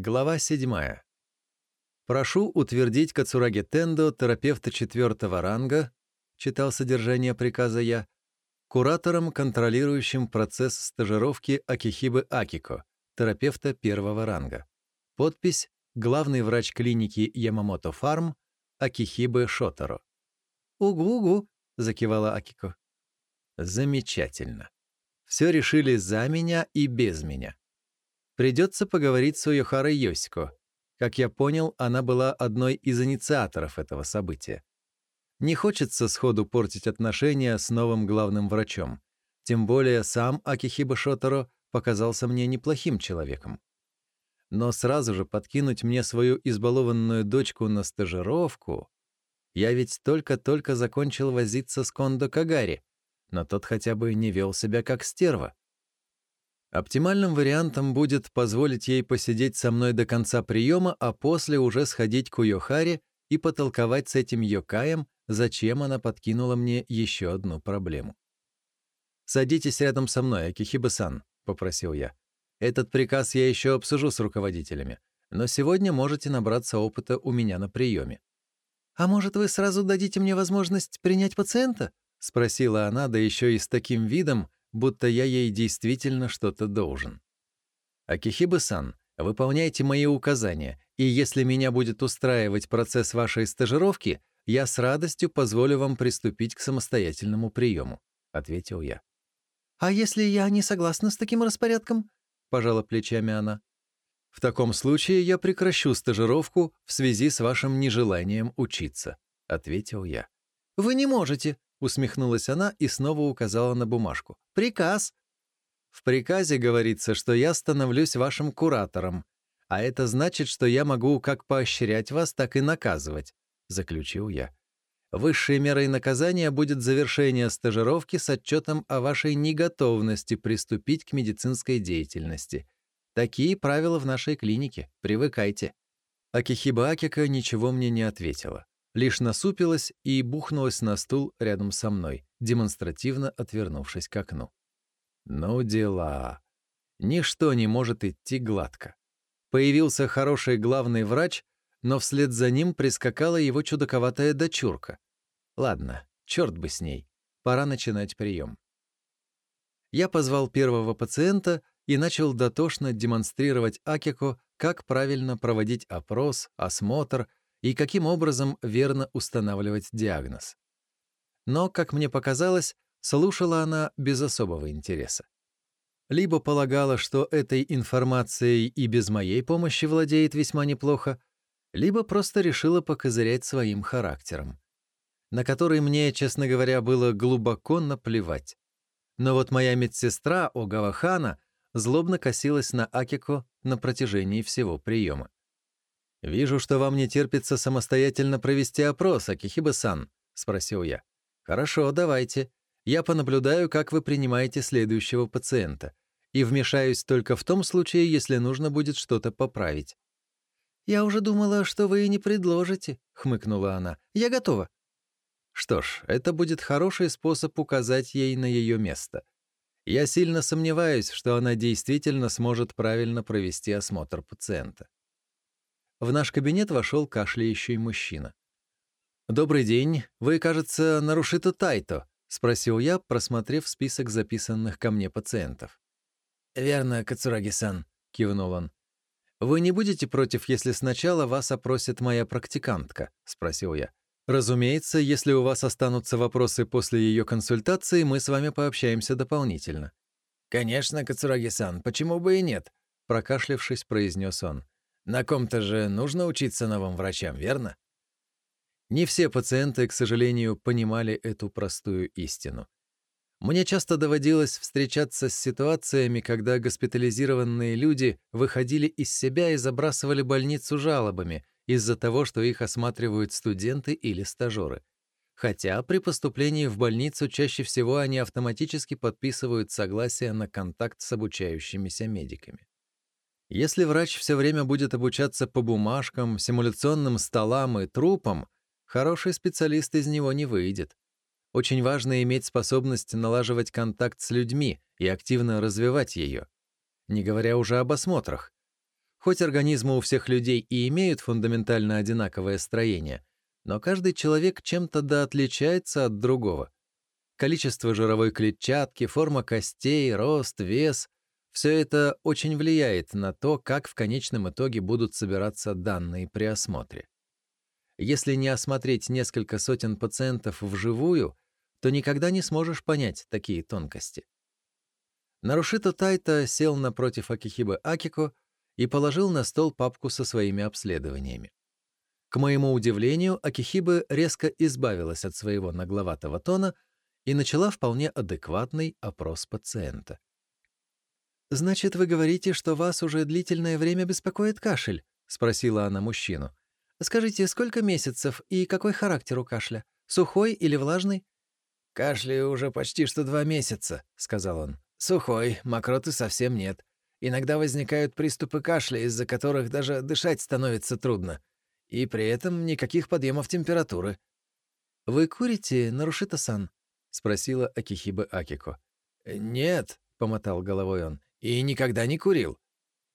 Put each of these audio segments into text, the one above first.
Глава 7. «Прошу утвердить Кацураги Тендо, терапевта четвертого ранга», читал содержание приказа я, куратором, контролирующим процесс стажировки Акихибы Акико, терапевта первого ранга. Подпись «Главный врач клиники Ямамото Фарм Акихибы Шотаро». «Угу-угу», — закивала Акико. «Замечательно. Все решили за меня и без меня. Придется поговорить с Уйохарой Йосико. Как я понял, она была одной из инициаторов этого события. Не хочется сходу портить отношения с новым главным врачом. Тем более сам Акихиба Шотаро показался мне неплохим человеком. Но сразу же подкинуть мне свою избалованную дочку на стажировку... Я ведь только-только закончил возиться с Кондо Кагари, но тот хотя бы не вел себя как стерва. Оптимальным вариантом будет позволить ей посидеть со мной до конца приема, а после уже сходить к Уйохаре и потолковать с этим Йокаем, зачем она подкинула мне еще одну проблему. «Садитесь рядом со мной, Акихиба-сан», — попросил я. «Этот приказ я еще обсужу с руководителями, но сегодня можете набраться опыта у меня на приеме». «А может, вы сразу дадите мне возможность принять пациента?» — спросила она, да еще и с таким видом, будто я ей действительно что-то должен. «Акихиба-сан, выполняйте мои указания, и если меня будет устраивать процесс вашей стажировки, я с радостью позволю вам приступить к самостоятельному приему», — ответил я. «А если я не согласна с таким распорядком?» — пожала плечами она. «В таком случае я прекращу стажировку в связи с вашим нежеланием учиться», — ответил я. «Вы не можете», Усмехнулась она и снова указала на бумажку. «Приказ!» «В приказе говорится, что я становлюсь вашим куратором, а это значит, что я могу как поощрять вас, так и наказывать», — заключил я. «Высшей мерой наказания будет завершение стажировки с отчетом о вашей неготовности приступить к медицинской деятельности. Такие правила в нашей клинике. Привыкайте». Акихиба Акика ничего мне не ответила лишь насупилась и бухнулась на стул рядом со мной, демонстративно отвернувшись к окну. Ну дела. Ничто не может идти гладко. Появился хороший главный врач, но вслед за ним прискакала его чудаковатая дочурка. Ладно, черт бы с ней. Пора начинать прием. Я позвал первого пациента и начал дотошно демонстрировать Акико, как правильно проводить опрос, осмотр и каким образом верно устанавливать диагноз. Но, как мне показалось, слушала она без особого интереса. Либо полагала, что этой информацией и без моей помощи владеет весьма неплохо, либо просто решила покозырять своим характером, на который мне, честно говоря, было глубоко наплевать. Но вот моя медсестра Огавахана злобно косилась на Акико на протяжении всего приема. «Вижу, что вам не терпится самостоятельно провести опрос, Акихиба-сан», — спросил я. «Хорошо, давайте. Я понаблюдаю, как вы принимаете следующего пациента, и вмешаюсь только в том случае, если нужно будет что-то поправить». «Я уже думала, что вы и не предложите», — хмыкнула она. «Я готова». Что ж, это будет хороший способ указать ей на ее место. Я сильно сомневаюсь, что она действительно сможет правильно провести осмотр пациента. В наш кабинет вошел кашляющий мужчина. «Добрый день. Вы, кажется, Нарушито Тайто?» — спросил я, просмотрев список записанных ко мне пациентов. «Верно, Кацураги-сан», — кивнул он. «Вы не будете против, если сначала вас опросит моя практикантка?» — спросил я. «Разумеется, если у вас останутся вопросы после ее консультации, мы с вами пообщаемся дополнительно». «Конечно, Кацураги-сан, почему бы и нет?» — прокашлявшись, произнес он. На ком-то же нужно учиться новым врачам, верно? Не все пациенты, к сожалению, понимали эту простую истину. Мне часто доводилось встречаться с ситуациями, когда госпитализированные люди выходили из себя и забрасывали больницу жалобами из-за того, что их осматривают студенты или стажеры. Хотя при поступлении в больницу чаще всего они автоматически подписывают согласие на контакт с обучающимися медиками. Если врач все время будет обучаться по бумажкам, симуляционным столам и трупам, хороший специалист из него не выйдет. Очень важно иметь способность налаживать контакт с людьми и активно развивать ее. Не говоря уже об осмотрах. Хоть организмы у всех людей и имеют фундаментально одинаковое строение, но каждый человек чем-то да отличается от другого. Количество жировой клетчатки, форма костей, рост, вес — все это очень влияет на то, как в конечном итоге будут собираться данные при осмотре. Если не осмотреть несколько сотен пациентов вживую, то никогда не сможешь понять такие тонкости. Нарушито Тайта сел напротив Акихибы Акико и положил на стол папку со своими обследованиями. К моему удивлению, Акихибы резко избавилась от своего нагловатого тона и начала вполне адекватный опрос пациента. «Значит, вы говорите, что вас уже длительное время беспокоит кашель?» — спросила она мужчину. «Скажите, сколько месяцев и какой характер у кашля? Сухой или влажный?» «Кашляю уже почти что два месяца», — сказал он. «Сухой, мокроты совсем нет. Иногда возникают приступы кашля, из-за которых даже дышать становится трудно. И при этом никаких подъемов температуры. «Вы курите, Нарушита-сан?» — спросила Акихиба Акико. «Нет», — помотал головой он, — «и никогда не курил».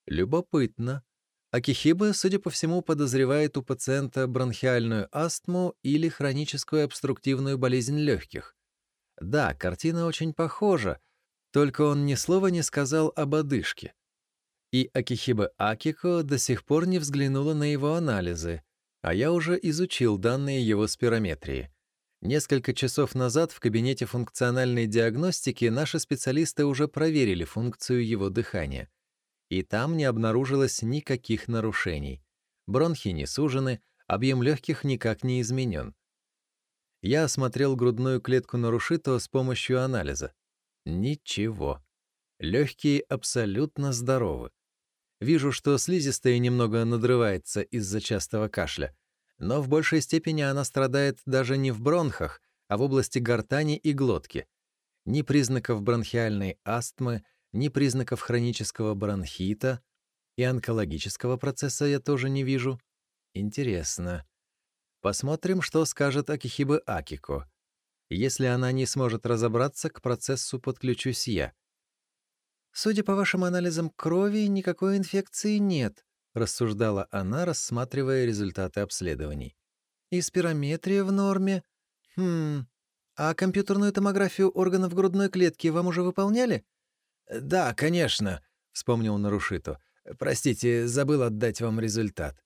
«Любопытно. Акихиба, судя по всему, подозревает у пациента бронхиальную астму или хроническую обструктивную болезнь легких. Да, картина очень похожа, только он ни слова не сказал об одышке. И Акихиба Акико до сих пор не взглянула на его анализы, а я уже изучил данные его спирометрии. Несколько часов назад в кабинете функциональной диагностики наши специалисты уже проверили функцию его дыхания. И там не обнаружилось никаких нарушений. Бронхи не сужены, объем легких никак не изменен. Я осмотрел грудную клетку Нарушито с помощью анализа. Ничего. Легкие абсолютно здоровы. Вижу, что слизистая немного надрывается из-за частого кашля, но в большей степени она страдает даже не в бронхах, а в области гортани и глотки. Ни признаков бронхиальной астмы, ни признаков хронического бронхита и онкологического процесса я тоже не вижу. Интересно. Посмотрим, что скажет Акихибы Акико. Если она не сможет разобраться, к процессу подключусь я. «Судя по вашим анализам крови, никакой инфекции нет», — рассуждала она, рассматривая результаты обследований. «И спирометрия в норме. Хм... А компьютерную томографию органов грудной клетки вам уже выполняли?» «Да, конечно», — вспомнил Нарушито. «Простите, забыл отдать вам результат».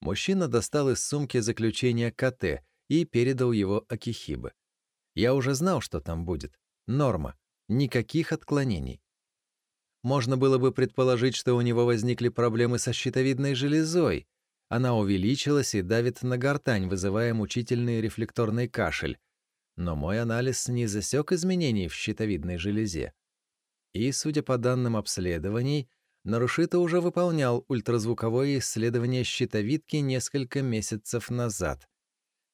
Мужчина достал из сумки заключение КТ и передал его Акихибе. Я уже знал, что там будет. Норма. Никаких отклонений. Можно было бы предположить, что у него возникли проблемы со щитовидной железой. Она увеличилась и давит на гортань, вызывая мучительный рефлекторный кашель. Но мой анализ не засек изменений в щитовидной железе. И, судя по данным обследований, Нарушито уже выполнял ультразвуковое исследование щитовидки несколько месяцев назад.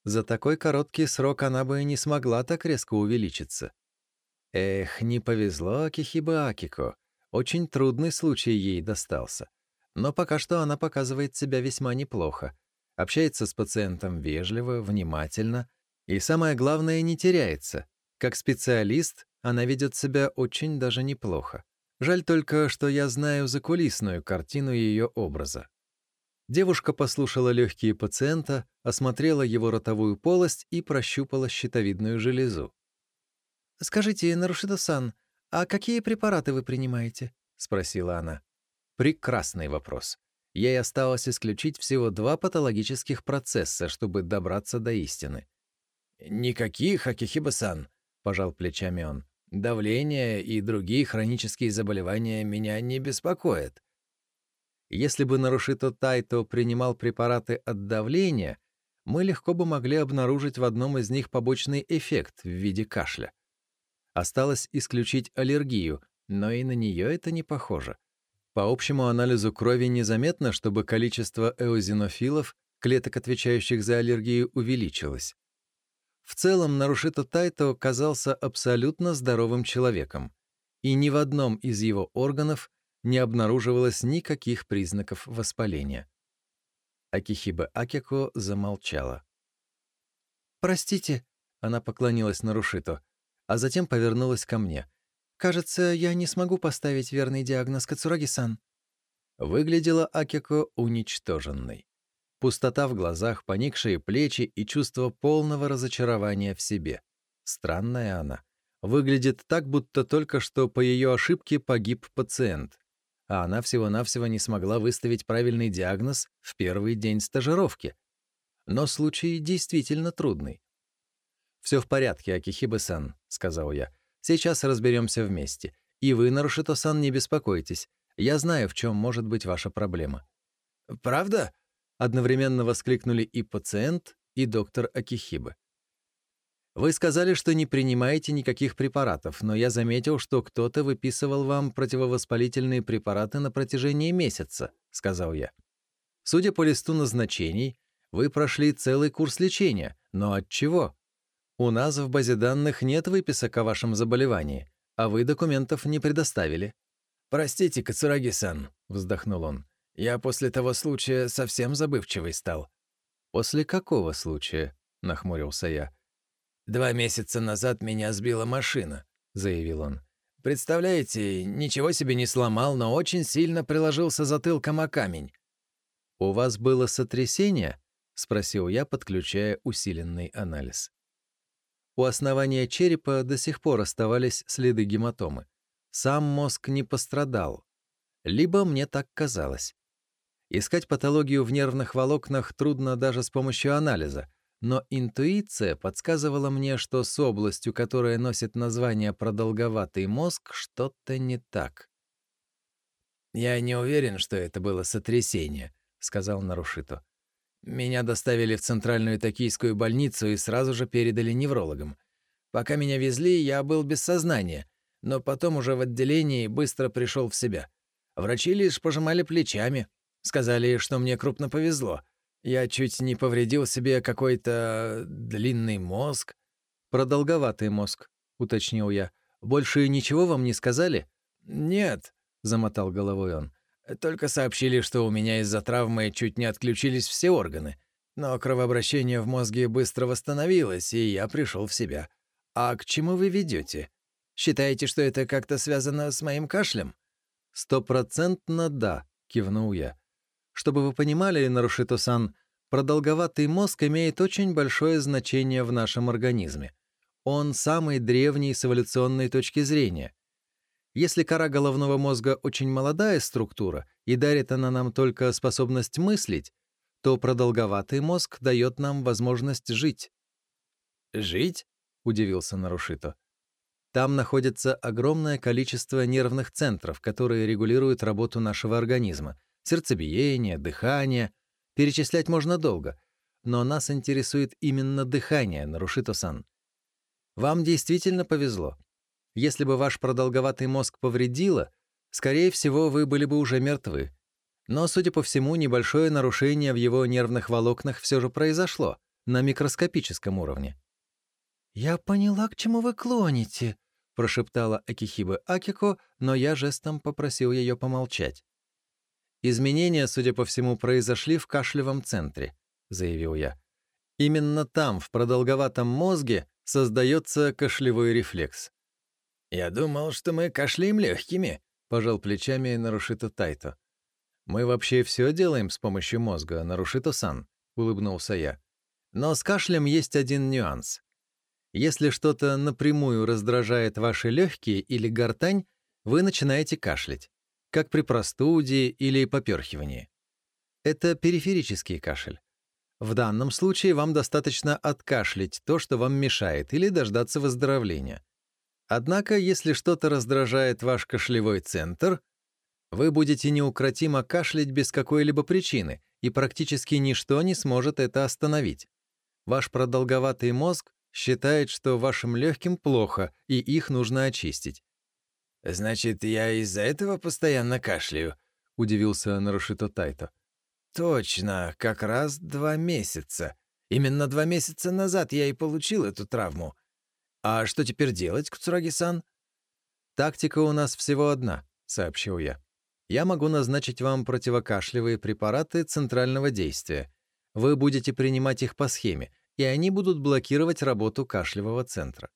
За такой короткий срок она бы не смогла так резко увеличиться. Эх, не повезло Акихиба Акико. Очень трудный случай ей достался. Но пока что она показывает себя весьма неплохо. Общается с пациентом вежливо, внимательно и, самое главное, не теряется. Как специалист она ведет себя очень даже неплохо. Жаль только, что я знаю закулисную картину ее образа. Девушка послушала легкие пациента, осмотрела его ротовую полость и прощупала щитовидную железу. «Скажите, Нарушида-сан, а какие препараты вы принимаете?» — спросила она. Прекрасный вопрос. Ей осталось исключить всего два патологических процесса, чтобы добраться до истины. «Никаких, Акихиба-сан», — пожал плечами он. «Давление и другие хронические заболевания меня не беспокоят. Если бы Нарушито Тайто принимал препараты от давления, мы легко бы могли обнаружить в одном из них побочный эффект в виде кашля. Осталось исключить аллергию, но и на нее это не похоже. По общему анализу крови незаметно, чтобы количество эозинофилов, клеток, отвечающих за аллергию, увеличилось. В целом, Нарушито Тайто казался абсолютно здоровым человеком, и ни в одном из его органов не обнаруживалось никаких признаков воспаления. Акихиба Акико замолчала. «Простите», — она поклонилась Нарушито, а затем повернулась ко мне. «Кажется, я не смогу поставить верный диагноз Кацураги-сан». Выглядела Акико уничтоженной. Пустота в глазах, поникшие плечи и чувство полного разочарования в себе. Странная она. Выглядит так, будто только что по ее ошибке погиб пациент. А она всего-навсего не смогла выставить правильный диагноз в первый день стажировки. Но случай действительно трудный. «Все в порядке, Акихибе-сан», — сказал я. «Сейчас разберемся вместе. И вы, Нарушито-сан, не беспокойтесь. Я знаю, в чем может быть ваша проблема». «Правда?» — одновременно воскликнули и пациент, и доктор Акихибе. Вы сказали, что не принимаете никаких препаратов, но я заметил, что кто-то выписывал вам противовоспалительные препараты на протяжении месяца, сказал я. Судя по листу назначений, вы прошли целый курс лечения, но от чего? У нас в базе данных нет выписок о вашем заболевании, а вы документов не предоставили. Простите, Кацураги-сан, вздохнул он. Я после того случая совсем забывчивый стал. После какого случая? нахмурился я. «Два месяца назад меня сбила машина», — заявил он. «Представляете, ничего себе не сломал, но очень сильно приложился затылком о камень». «У вас было сотрясение?» — спросил я, подключая усиленный анализ. У основания черепа до сих пор оставались следы гематомы. Сам мозг не пострадал. Либо мне так казалось. Искать патологию в нервных волокнах трудно даже с помощью анализа, но интуиция подсказывала мне, что с областью, которая носит название «продолговатый мозг», что-то не так. «Я не уверен, что это было сотрясение», — сказал Нарушито. «Меня доставили в центральную токийскую больницу и сразу же передали неврологам. Пока меня везли, я был без сознания, но потом уже в отделении быстро пришел в себя. Врачи лишь пожимали плечами, сказали, что мне крупно повезло — я чуть не повредил себе какой-то длинный мозг. Продолговатый мозг, уточнил я. Больше ничего вам не сказали? Нет, замотал головой он. Только сообщили, что у меня из-за травмы чуть не отключились все органы. Но кровообращение в мозге быстро восстановилось, и я пришел в себя. А к чему вы ведете? Считаете, что это как-то связано с моим кашлем? Стопроцентно да, кивнул я. Чтобы вы понимали, Нарушито-сан, продолговатый мозг имеет очень большое значение в нашем организме. Он самый древний с эволюционной точки зрения. Если кора головного мозга очень молодая структура и дарит она нам только способность мыслить, то продолговатый мозг дает нам возможность жить. «Жить?» — удивился Нарушито. Там находится огромное количество нервных центров, которые регулируют работу нашего организма, сердцебиение, дыхание. Перечислять можно долго, но нас интересует именно дыхание, Нарушито-сан. Вам действительно повезло. Если бы ваш продолговатый мозг повредило, скорее всего, вы были бы уже мертвы. Но, судя по всему, небольшое нарушение в его нервных волокнах все же произошло, на микроскопическом уровне. «Я поняла, к чему вы клоните», — прошептала Акихиба Акико, но я жестом попросил ее помолчать. «Изменения, судя по всему, произошли в кашлевом центре», — заявил я. «Именно там, в продолговатом мозге, создается кашлевой рефлекс». «Я думал, что мы кашляем легкими», — пожал плечами Нарушито Тайто. «Мы вообще все делаем с помощью мозга, Нарушито-сан», — улыбнулся я. «Но с кашлем есть один нюанс. Если что-то напрямую раздражает ваши легкие или гортань, вы начинаете кашлять как при простуде или поперхивании. Это периферический кашель. В данном случае вам достаточно откашлять то, что вам мешает, или дождаться выздоровления. Однако, если что-то раздражает ваш кашлевой центр, вы будете неукротимо кашлять без какой-либо причины, и практически ничто не сможет это остановить. Ваш продолговатый мозг считает, что вашим легким плохо, и их нужно очистить. «Значит, я из-за этого постоянно кашляю», — удивился Нарушито Тайто. «Точно, как раз два месяца. Именно два месяца назад я и получил эту травму. А что теперь делать, Куцураги-сан?» «Тактика у нас всего одна», — сообщил я. «Я могу назначить вам противокашлевые препараты центрального действия. Вы будете принимать их по схеме, и они будут блокировать работу кашлевого центра.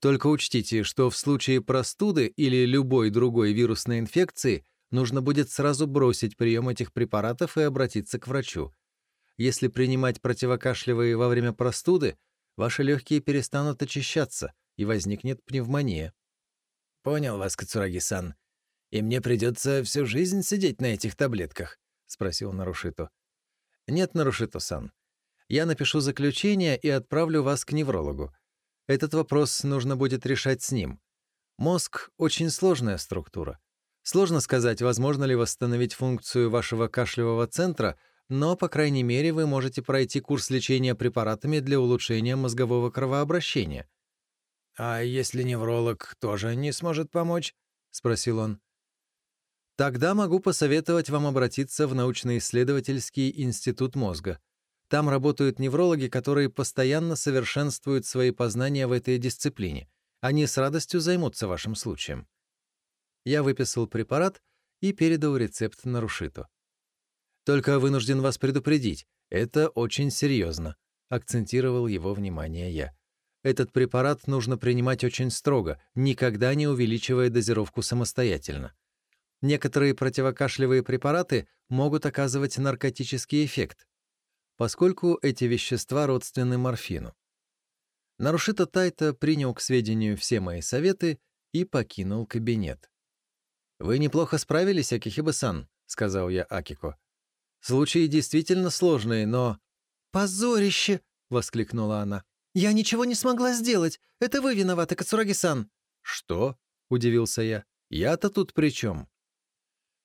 Только учтите, что в случае простуды или любой другой вирусной инфекции нужно будет сразу бросить прием этих препаратов и обратиться к врачу. Если принимать противокашлевые во время простуды, ваши легкие перестанут очищаться, и возникнет пневмония. «Понял вас, Кацураги-сан. И мне придется всю жизнь сидеть на этих таблетках?» — спросил Нарушито. «Нет, Нарушито-сан. Я напишу заключение и отправлю вас к неврологу. Этот вопрос нужно будет решать с ним. Мозг — очень сложная структура. Сложно сказать, возможно ли восстановить функцию вашего кашлевого центра, но, по крайней мере, вы можете пройти курс лечения препаратами для улучшения мозгового кровообращения. «А если невролог тоже не сможет помочь?» — спросил он. «Тогда могу посоветовать вам обратиться в научно-исследовательский институт мозга. Там работают неврологи, которые постоянно совершенствуют свои познания в этой дисциплине. Они с радостью займутся вашим случаем». Я выписал препарат и передал рецепт Нарушито. «Только вынужден вас предупредить, это очень серьезно», — акцентировал его внимание я. Этот препарат нужно принимать очень строго, никогда не увеличивая дозировку самостоятельно. Некоторые противокашлевые препараты могут оказывать наркотический эффект, поскольку эти вещества родственны морфину. Нарушито Тайта принял к сведению все мои советы и покинул кабинет. «Вы неплохо справились, Акихиба-сан», — сказал я Акико. «Случаи действительно сложные, но...» «Позорище!» — воскликнула она. «Я ничего не смогла сделать. Это вы виноваты, Кацураги-сан». «Что?» — удивился я. «Я-то тут при чем?»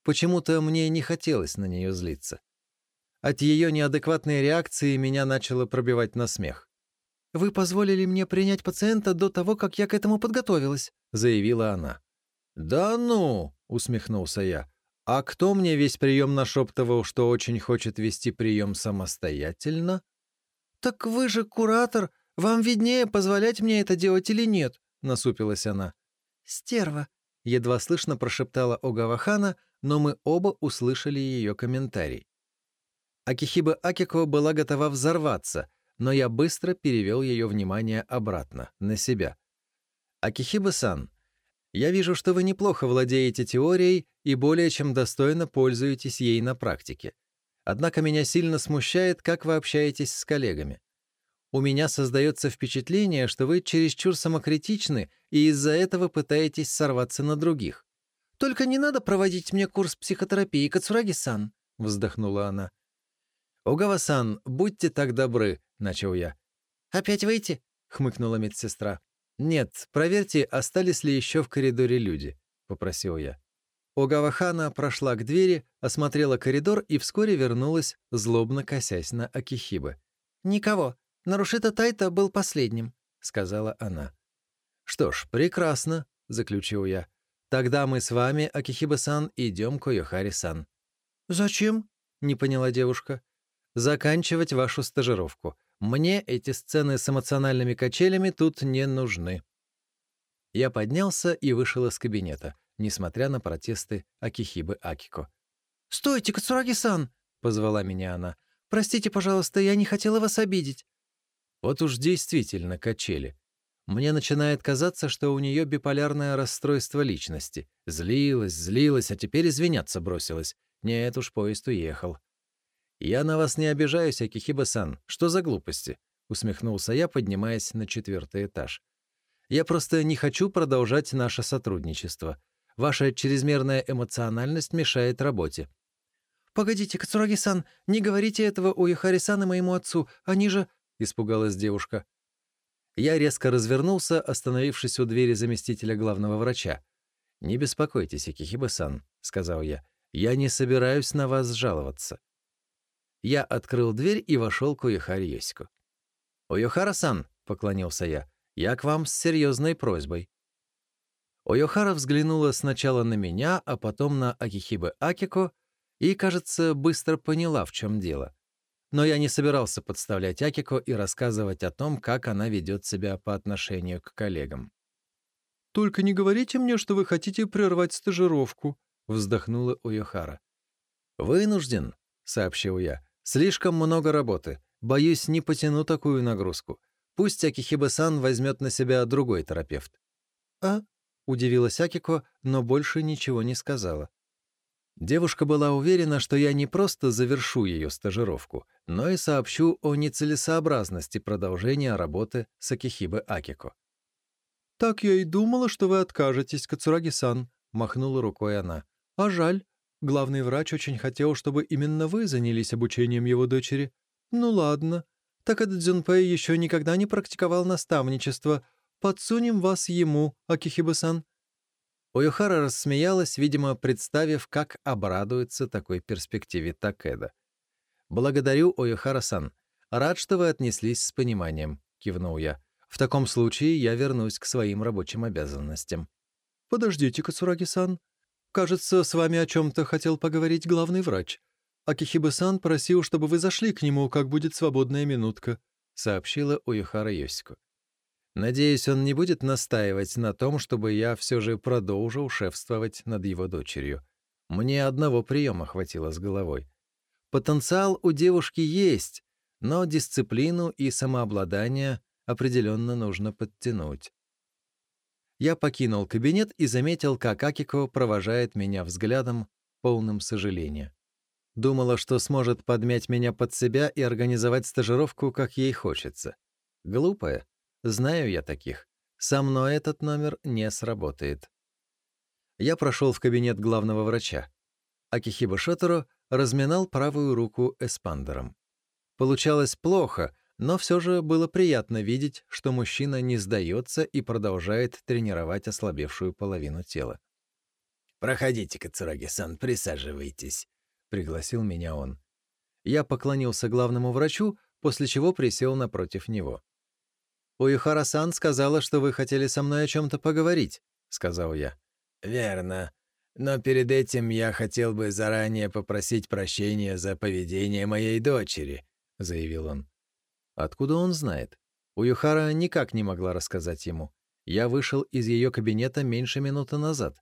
Почему-то мне не хотелось на нее злиться. От ее неадекватной реакции меня начало пробивать на смех. «Вы позволили мне принять пациента до того, как я к этому подготовилась», — заявила она. «Да ну!» — усмехнулся я. «А кто мне весь прием нашептывал, что очень хочет вести прием самостоятельно?» «Так вы же куратор «Вам виднее, позволять мне это делать или нет», — насупилась она. «Стерва», — едва слышно прошептала Огавахана, но мы оба услышали ее комментарий. Акихиба Акико была готова взорваться, но я быстро перевел ее внимание обратно, на себя. «Акихиба-сан, я вижу, что вы неплохо владеете теорией и более чем достойно пользуетесь ей на практике. Однако меня сильно смущает, как вы общаетесь с коллегами. У меня создается впечатление, что вы чересчур самокритичны и из-за этого пытаетесь сорваться на других. «Только не надо проводить мне курс психотерапии, Кацураги-сан», — вздохнула она. «Огава-сан, будьте так добры», — начал я. «Опять выйти?» — хмыкнула медсестра. «Нет, проверьте, остались ли еще в коридоре люди», — попросил я. Огавахана прошла к двери, осмотрела коридор и вскоре вернулась, злобно косясь на Акихибы. «Никого. Нарушита Тайта был последним», — сказала она. «Что ж, прекрасно», — заключил я. «Тогда мы с вами, Акихиба-сан, идем к Ойохари-сан». «Зачем?» — не поняла девушка. «Заканчивать вашу стажировку. Мне эти сцены с эмоциональными качелями тут не нужны». Я поднялся и вышел из кабинета, несмотря на протесты Акихибы Акико. «Стойте, Кацураги-сан!» — позвала меня она. «Простите, пожалуйста, я не хотела вас обидеть». Вот уж действительно качели. Мне начинает казаться, что у нее биполярное расстройство личности. Злилась, злилась, а теперь извиняться бросилась. Нет уж, поезд уехал. «Я на вас не обижаюсь, Акихиба-сан. Что за глупости?» — усмехнулся я, поднимаясь на четвертый этаж. «Я просто не хочу продолжать наше сотрудничество. Ваша чрезмерная эмоциональность мешает работе». «Погодите, Кацураги-сан, не говорите этого у Яхари-сан и моему отцу. Они же...» — испугалась девушка. Я резко развернулся, остановившись у двери заместителя главного врача. «Не беспокойтесь, Акихиба-сан», — сказал я. «Я не собираюсь на вас жаловаться». Я открыл дверь и вошел к Уехаре Йосику. «Уехара-сан», — поклонился я, — «я к вам с серьезной просьбой». Ойохара взглянула сначала на меня, а потом на Акихибе Акико и, кажется, быстро поняла, в чем дело. Но я не собирался подставлять Акико и рассказывать о том, как она ведет себя по отношению к коллегам. «Только не говорите мне, что вы хотите прервать стажировку», — вздохнула Уйохара. «Вынужден», — сообщил я. «Слишком много работы. Боюсь, не потяну такую нагрузку. Пусть Акихиба-сан возьмет на себя другой терапевт». «А?» — удивилась Акико, но больше ничего не сказала. Девушка была уверена, что я не просто завершу ее стажировку, но и сообщу о нецелесообразности продолжения работы с Акихибе Акико. «Так я и думала, что вы откажетесь, Кацураги-сан», — махнула рукой она. «А жаль. Главный врач очень хотел, чтобы именно вы занялись обучением его дочери. Ну ладно. Так этот Дзюнпэй еще никогда не практиковал наставничество. Подсунем вас ему, Акихибе-сан». Уюхара рассмеялась, видимо, представив, как обрадуется такой перспективе Такеда. «Благодарю, Уюхара-сан. Рад, что вы отнеслись с пониманием», — кивнул я. «В таком случае я вернусь к своим рабочим обязанностям». «Подождите, Кацураги-сан. Кажется, с вами о чем-то хотел поговорить главный врач. Акихибе-сан просил, чтобы вы зашли к нему, как будет свободная минутка», — сообщила Уюхара Йосику. Надеюсь, он не будет настаивать на том, чтобы я все же продолжил шефствовать над его дочерью. Мне одного приема хватило с головой. Потенциал у девушки есть, но дисциплину и самообладание определенно нужно подтянуть. Я покинул кабинет и заметил, как Акико провожает меня взглядом, полным сожаления. Думала, что сможет подмять меня под себя и организовать стажировку, как ей хочется. Глупая, Знаю я таких. Со мной этот номер не сработает. Я прошел в кабинет главного врача. Акихиба Шоторо разминал правую руку эспандером. Получалось плохо, но все же было приятно видеть, что мужчина не сдается и продолжает тренировать ослабевшую половину тела. «Проходите, Кацураги-сан, присаживайтесь», — пригласил меня он. Я поклонился главному врачу, после чего присел напротив него. «Уихара-сан сказала, что вы хотели со мной о чем-то поговорить», — сказал я. «Верно. Но перед этим я хотел бы заранее попросить прощения за поведение моей дочери», — заявил он. Откуда он знает? Уюхара никак не могла рассказать ему. Я вышел из ее кабинета меньше минуты назад.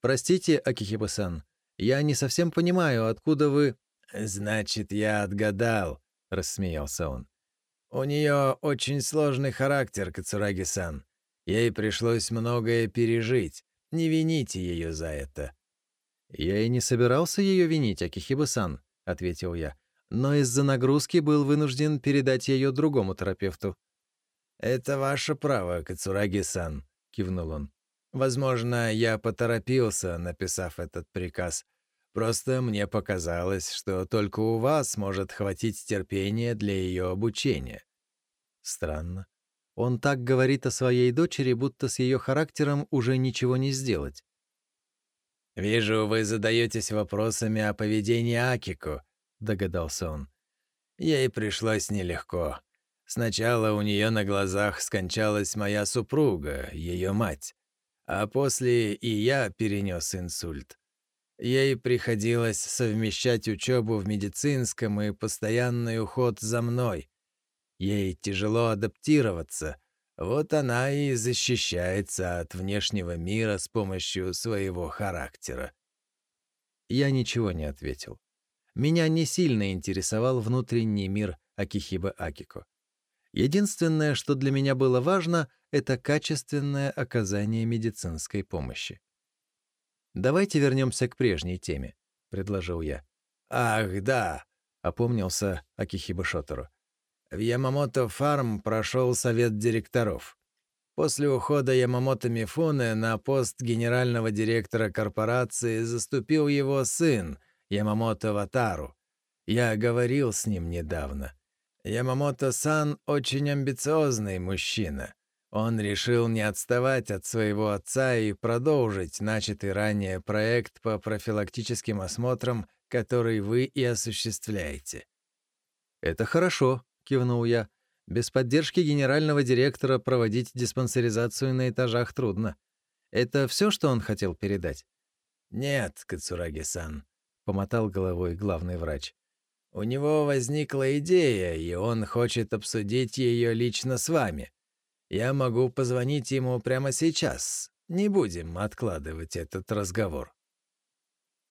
«Простите, Акихиба-сан, я не совсем понимаю, откуда вы...» «Значит, я отгадал», — рассмеялся он. У нее очень сложный характер, Кацураги-сан. Ей пришлось многое пережить. Не вините ее за это». «Я и не собирался ее винить, Акихиба-сан», — ответил я. «Но из-за нагрузки был вынужден передать ее другому терапевту». «Это ваше право, Кацураги-сан», — кивнул он. «Возможно, я поторопился, написав этот приказ. Просто мне показалось, что только у вас может хватить терпения для ее обучения. Странно. Он так говорит о своей дочери, будто с ее характером уже ничего не сделать. «Вижу, вы задаетесь вопросами о поведении Акико», — догадался он. «Ей пришлось нелегко. Сначала у нее на глазах скончалась моя супруга, ее мать, а после и я перенес инсульт. Ей приходилось совмещать учебу в медицинском и постоянный уход за мной. Ей тяжело адаптироваться. Вот она и защищается от внешнего мира с помощью своего характера. Я ничего не ответил. Меня не сильно интересовал внутренний мир Акихиба Акико. Единственное, что для меня было важно, это качественное оказание медицинской помощи. «Давайте вернемся к прежней теме», — предложил я. «Ах, да», — опомнился Акихиба Шотору. «В Ямамото Фарм прошел совет директоров. После ухода Ямамото Мифуне на пост генерального директора корпорации заступил его сын, Ямамото Ватару. Я говорил с ним недавно. Ямамото-сан очень амбициозный мужчина. Он решил не отставать от своего отца и продолжить начатый ранее проект по профилактическим осмотрам, который вы и осуществляете. «Это хорошо», — кивнул я. «Без поддержки генерального директора проводить диспансеризацию на этажах трудно. Это все, что он хотел передать?» «Нет, Кацураги-сан», — помотал головой главный врач. «У него возникла идея, и он хочет обсудить ее лично с вами. Я могу позвонить ему прямо сейчас. Не будем откладывать этот разговор.